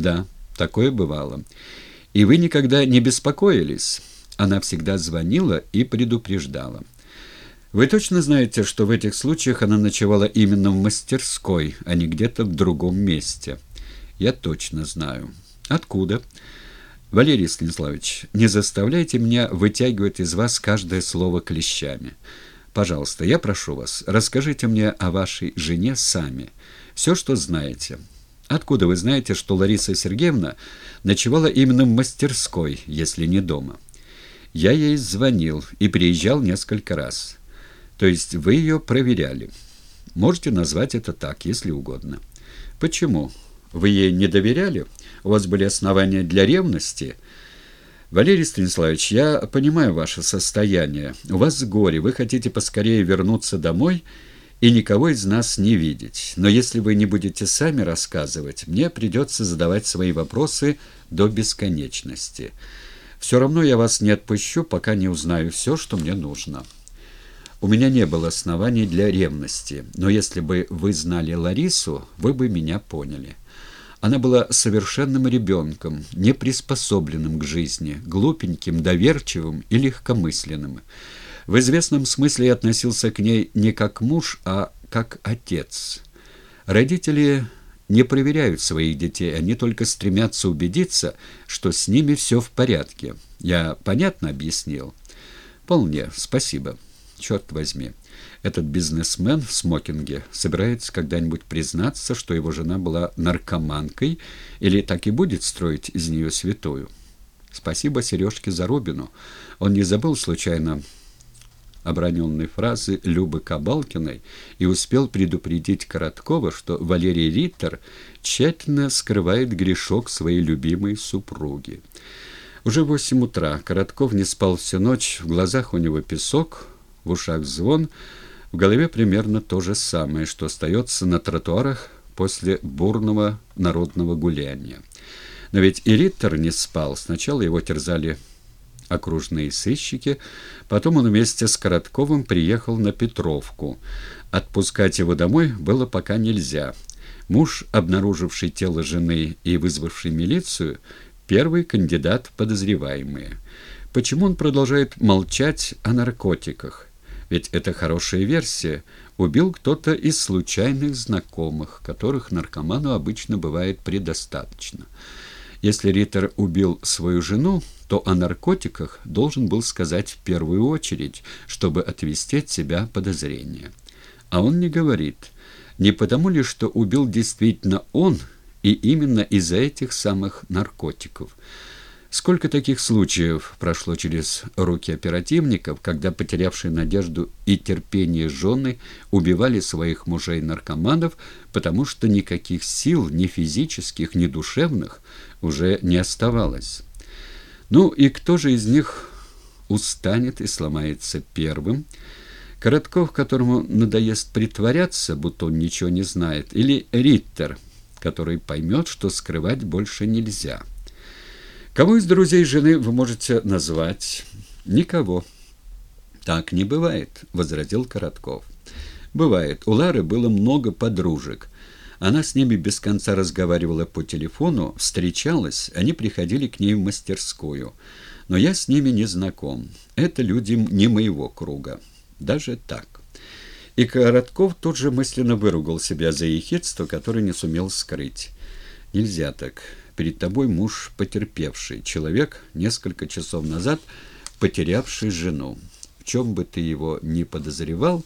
Да, такое бывало. И вы никогда не беспокоились? Она всегда звонила и предупреждала. Вы точно знаете, что в этих случаях она ночевала именно в мастерской, а не где-то в другом месте? Я точно знаю. Откуда? Валерий Станиславович, не заставляйте меня вытягивать из вас каждое слово клещами. Пожалуйста, я прошу вас, расскажите мне о вашей жене сами. Все, что знаете. Откуда вы знаете, что Лариса Сергеевна ночевала именно в мастерской, если не дома? Я ей звонил и приезжал несколько раз. То есть вы ее проверяли. Можете назвать это так, если угодно. Почему? Вы ей не доверяли? У вас были основания для ревности?» «Валерий Станиславович, я понимаю ваше состояние. У вас горе, вы хотите поскорее вернуться домой и никого из нас не видеть. Но если вы не будете сами рассказывать, мне придется задавать свои вопросы до бесконечности. Все равно я вас не отпущу, пока не узнаю все, что мне нужно». У меня не было оснований для ревности, но если бы вы знали Ларису, вы бы меня поняли. Она была совершенным ребенком, не приспособленным к жизни, глупеньким, доверчивым и легкомысленным. В известном смысле относился к ней не как муж, а как отец. Родители не проверяют своих детей, они только стремятся убедиться, что с ними все в порядке. Я понятно объяснил? Вполне, спасибо. Черт возьми. Этот бизнесмен в смокинге собирается когда-нибудь признаться, что его жена была наркоманкой, или так и будет строить из нее святую. Спасибо Сережке Зарубину. Он не забыл случайно оброненной фразы Любы Кабалкиной и успел предупредить Короткова, что Валерий Риттер тщательно скрывает грешок своей любимой супруги. Уже восемь утра Коротков не спал всю ночь, в глазах у него песок, в ушах звон, в голове примерно то же самое, что остается на тротуарах после бурного народного гуляния. Но ведь и Риттер не спал. Сначала его терзали окружные сыщики, потом он вместе с Коротковым приехал на Петровку. Отпускать его домой было пока нельзя. Муж, обнаруживший тело жены и вызвавший милицию, первый кандидат подозреваемые. Почему он продолжает молчать о наркотиках? Ведь это хорошая версия. Убил кто-то из случайных знакомых, которых наркоману обычно бывает предостаточно. Если Риттер убил свою жену, то о наркотиках должен был сказать в первую очередь, чтобы отвести от себя подозрения. А он не говорит. Не потому ли, что убил действительно он, и именно из-за этих самых наркотиков – Сколько таких случаев прошло через руки оперативников, когда потерявшие надежду и терпение жены убивали своих мужей-наркоманов, потому что никаких сил, ни физических, ни душевных, уже не оставалось. Ну и кто же из них устанет и сломается первым? Коротков, которому надоест притворяться, будто он ничего не знает, или Риттер, который поймет, что скрывать больше нельзя – Кого из друзей жены вы можете назвать? Никого. Так не бывает, возразил Коротков. Бывает. У Лары было много подружек. Она с ними без конца разговаривала по телефону, встречалась, они приходили к ней в мастерскую. Но я с ними не знаком. Это люди не моего круга. Даже так. И Коротков тут же мысленно выругал себя за ехидство, которое не сумел скрыть. Нельзя так. Перед тобой муж потерпевший, человек, несколько часов назад потерявший жену. В чем бы ты его ни подозревал,